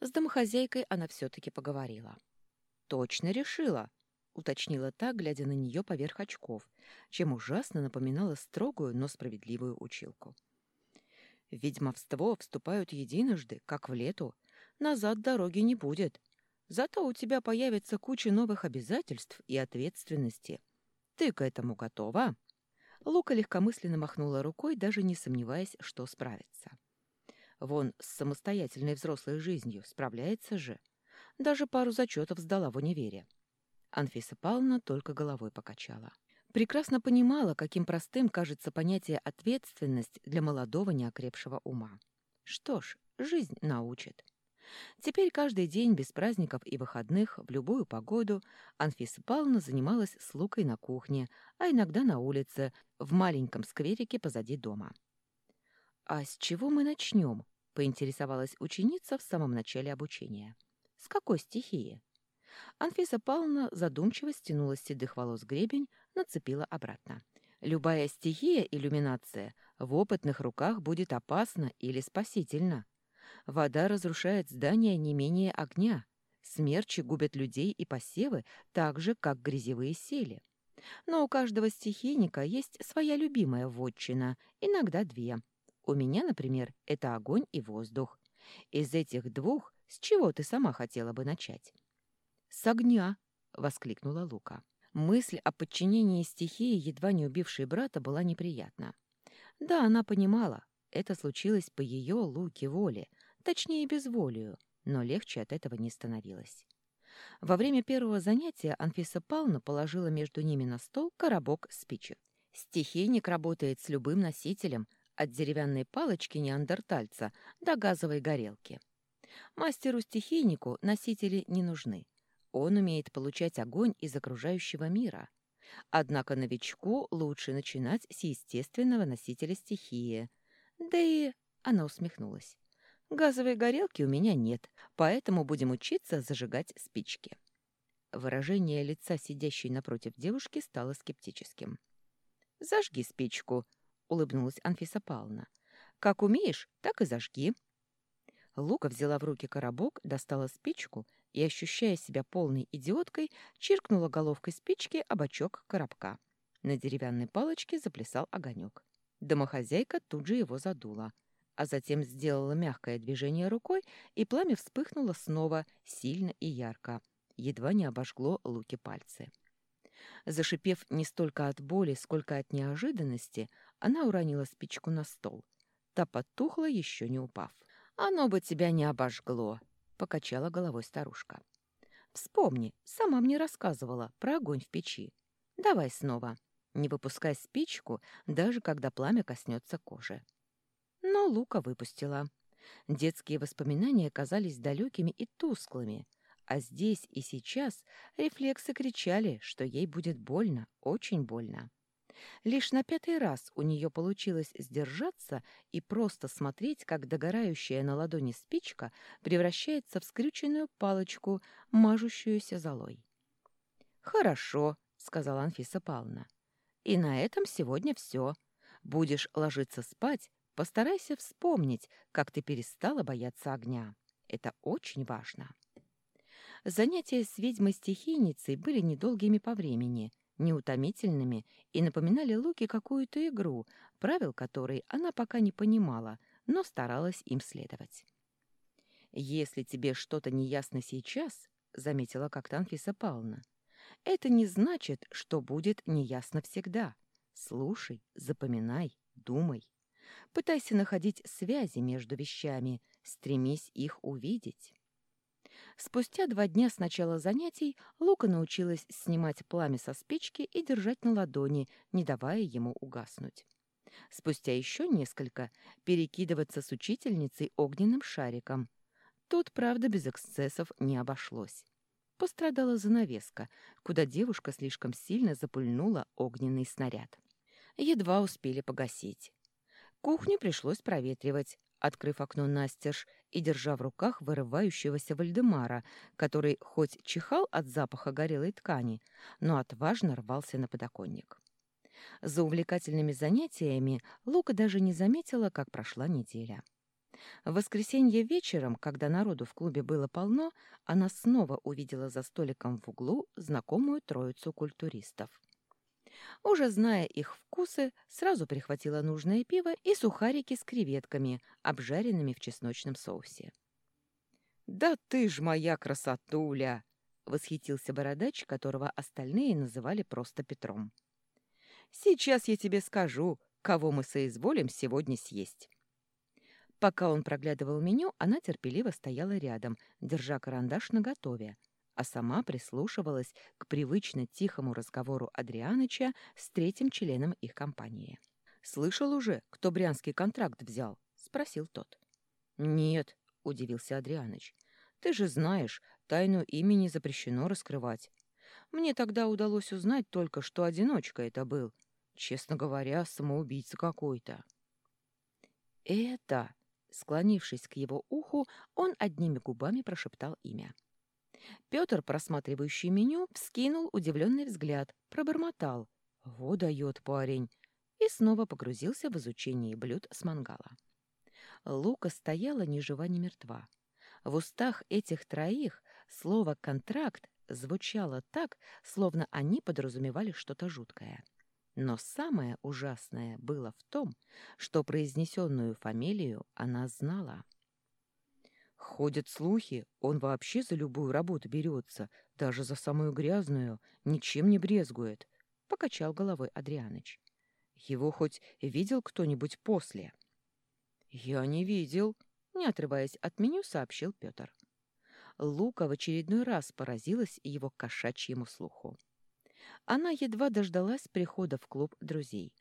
С домохозяйкой она все-таки поговорила. «Точно решила», — уточнила та, глядя на нее поверх очков, чем ужасно напоминала строгую, но справедливую училку. «В ведьмовство вступают единожды, как в лету. Назад дороги не будет. Зато у тебя появится куча новых обязательств и ответственности. Ты к этому готова?» Лука легкомысленно махнула рукой, даже не сомневаясь, что справится. Вон с самостоятельной взрослой жизнью справляется же. Даже пару зачетов сдала в универе. Анфиса Павловна только головой покачала. Прекрасно понимала, каким простым кажется понятие «ответственность» для молодого неокрепшего ума. Что ж, жизнь научит. Теперь каждый день без праздников и выходных, в любую погоду, Анфиса Павловна занималась с Лукой на кухне, а иногда на улице, в маленьком скверике позади дома. «А с чего мы начнем?» — поинтересовалась ученица в самом начале обучения. «С какой стихии?» Анфиса Павловна задумчиво стянула седых волос гребень, нацепила обратно. «Любая стихия иллюминация в опытных руках будет опасна или спасительна. Вода разрушает здания не менее огня. Смерчи губят людей и посевы так же, как грязевые сели. Но у каждого стихийника есть своя любимая вотчина, иногда две. У меня, например, это огонь и воздух. Из этих двух с чего ты сама хотела бы начать? «С огня!» — воскликнула Лука. Мысль о подчинении стихии, едва не убившей брата, была неприятна. Да, она понимала, это случилось по ее Луке воле, точнее, безволию, но легче от этого не становилось. Во время первого занятия Анфиса Павловна положила между ними на стол коробок спичек. Стихийник работает с любым носителем, от деревянной палочки неандертальца до газовой горелки. Мастеру-стихийнику носители не нужны. Он умеет получать огонь из окружающего мира. Однако новичку лучше начинать с естественного носителя стихии. Да и... Она усмехнулась. Газовой горелки у меня нет, поэтому будем учиться зажигать спички. Выражение лица сидящей напротив девушки стало скептическим. «Зажги спичку», — улыбнулась Анфиса Павловна. «Как умеешь, так и зажги». Лука взяла в руки коробок, достала спичку и, ощущая себя полной идиоткой, чиркнула головкой спички об очок коробка. На деревянной палочке заплясал огонек. Домохозяйка тут же его задула — а затем сделала мягкое движение рукой, и пламя вспыхнуло снова, сильно и ярко, едва не обожгло луки пальцы. Зашипев не столько от боли, сколько от неожиданности, она уронила спичку на стол. Та потухла, еще не упав. «Оно бы тебя не обожгло», — покачала головой старушка. «Вспомни, сама мне рассказывала про огонь в печи. Давай снова. Не выпускай спичку, даже когда пламя коснется кожи». Но Лука выпустила. Детские воспоминания казались далекими и тусклыми, а здесь и сейчас рефлексы кричали, что ей будет больно, очень больно. Лишь на пятый раз у нее получилось сдержаться и просто смотреть, как догорающая на ладони спичка превращается в скрюченную палочку, мажущуюся золой. «Хорошо», — сказала Анфиса Павловна. «И на этом сегодня все. Будешь ложиться спать, Постарайся вспомнить, как ты перестала бояться огня. Это очень важно. Занятия с ведьмой-стихийницей были недолгими по времени, неутомительными и напоминали Луке какую-то игру, правил которой она пока не понимала, но старалась им следовать. «Если тебе что-то неясно сейчас», — заметила как-то Анфиса Павловна, — «это не значит, что будет неясно всегда. Слушай, запоминай, думай». Пытайся находить связи между вещами, стремись их увидеть. Спустя два дня с начала занятий Лука научилась снимать пламя со спички и держать на ладони, не давая ему угаснуть. Спустя еще несколько перекидываться с учительницей огненным шариком. Тут, правда, без эксцессов не обошлось. Пострадала занавеска, куда девушка слишком сильно запульнула огненный снаряд. Едва успели погасить. Кухню пришлось проветривать, открыв окно настежь и держа в руках вырывающегося Вальдемара, который хоть чихал от запаха горелой ткани, но отважно рвался на подоконник. За увлекательными занятиями Лука даже не заметила, как прошла неделя. В воскресенье вечером, когда народу в клубе было полно, она снова увидела за столиком в углу знакомую троицу культуристов. Уже зная их вкусы, сразу прихватила нужное пиво и сухарики с креветками, обжаренными в чесночном соусе. «Да ты ж моя красотуля!» — восхитился бородач, которого остальные называли просто Петром. «Сейчас я тебе скажу, кого мы соизволим сегодня съесть». Пока он проглядывал меню, она терпеливо стояла рядом, держа карандаш наготове, а сама прислушивалась к привычно тихому разговору Адрианыча с третьим членом их компании. «Слышал уже, кто брянский контракт взял?» — спросил тот. «Нет», — удивился Адрианыч. «Ты же знаешь, тайну имени запрещено раскрывать. Мне тогда удалось узнать только, что одиночка это был. Честно говоря, самоубийца какой-то». «Это...» Склонившись к его уху, он одними губами прошептал имя. Петр, просматривающий меню, вскинул удивленный взгляд, пробормотал. «Во дает парень!» и снова погрузился в изучение блюд с мангала. Лука стояла ни жива, ни мертва. В устах этих троих слово «контракт» звучало так, словно они подразумевали что-то жуткое. Но самое ужасное было в том, что произнесенную фамилию она знала. Ходят слухи, он вообще за любую работу берется, даже за самую грязную, ничем не брезгует, — покачал головой Адрианыч. Его хоть видел кто-нибудь после? — Я не видел, — не отрываясь от меню, сообщил Петр. Лука в очередной раз поразилась его кошачьему слуху. Она едва дождалась прихода в клуб друзей.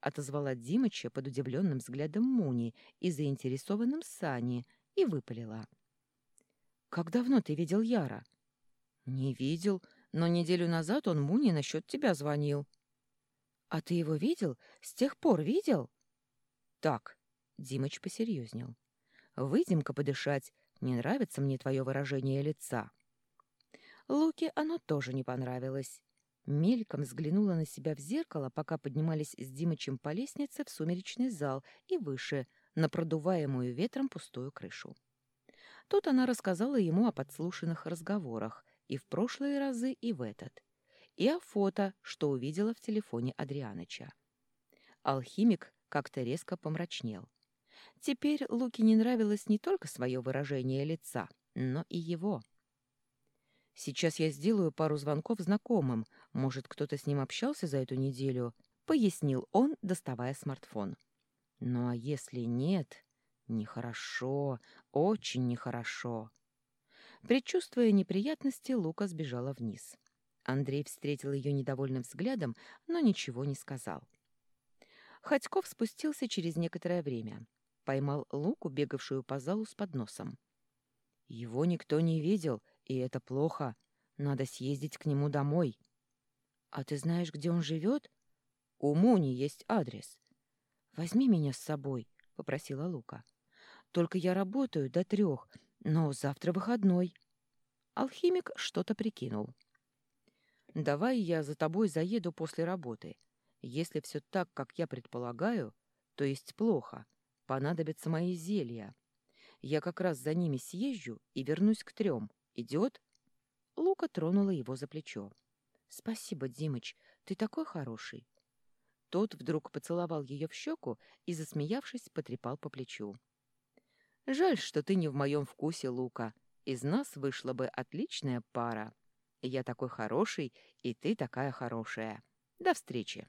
Отозвала Димыча под удивленным взглядом Муни и заинтересованным Сани и выпалила. «Как давно ты видел Яра?» «Не видел, но неделю назад он Муни насчет тебя звонил». «А ты его видел? С тех пор видел?» «Так», — Димыч посерьезнел. «Выйдем-ка подышать. Не нравится мне твое выражение лица». Луке оно тоже не понравилось. Мельком взглянула на себя в зеркало, пока поднимались с Димычем по лестнице в сумеречный зал и выше, на продуваемую ветром пустую крышу. Тут она рассказала ему о подслушанных разговорах и в прошлые разы, и в этот, и о фото, что увидела в телефоне Адрианыча. Алхимик как-то резко помрачнел. Теперь Луке не нравилось не только свое выражение лица, но и его — Сейчас я сделаю пару звонков знакомым. Может, кто-то с ним общался за эту неделю?» — пояснил он, доставая смартфон. «Ну а если нет? Нехорошо, очень нехорошо». Предчувствуя неприятности, Лука сбежала вниз. Андрей встретил ее недовольным взглядом, но ничего не сказал. Ходьков спустился через некоторое время. Поймал Луку, бегавшую по залу с подносом. Его никто не видел, и это плохо. Надо съездить к нему домой. А ты знаешь, где он живет? У Муни есть адрес. Возьми меня с собой, попросила Лука. Только я работаю до трех, но завтра выходной. Алхимик что-то прикинул. Давай я за тобой заеду после работы. Если все так, как я предполагаю, то есть плохо, понадобятся мои зелья. Я как раз за ними съезжу и вернусь к трем. Идет?» Лука тронула его за плечо. «Спасибо, Димыч, ты такой хороший». Тот вдруг поцеловал ее в щеку и, засмеявшись, потрепал по плечу. «Жаль, что ты не в моем вкусе, Лука. Из нас вышла бы отличная пара. Я такой хороший, и ты такая хорошая. До встречи!»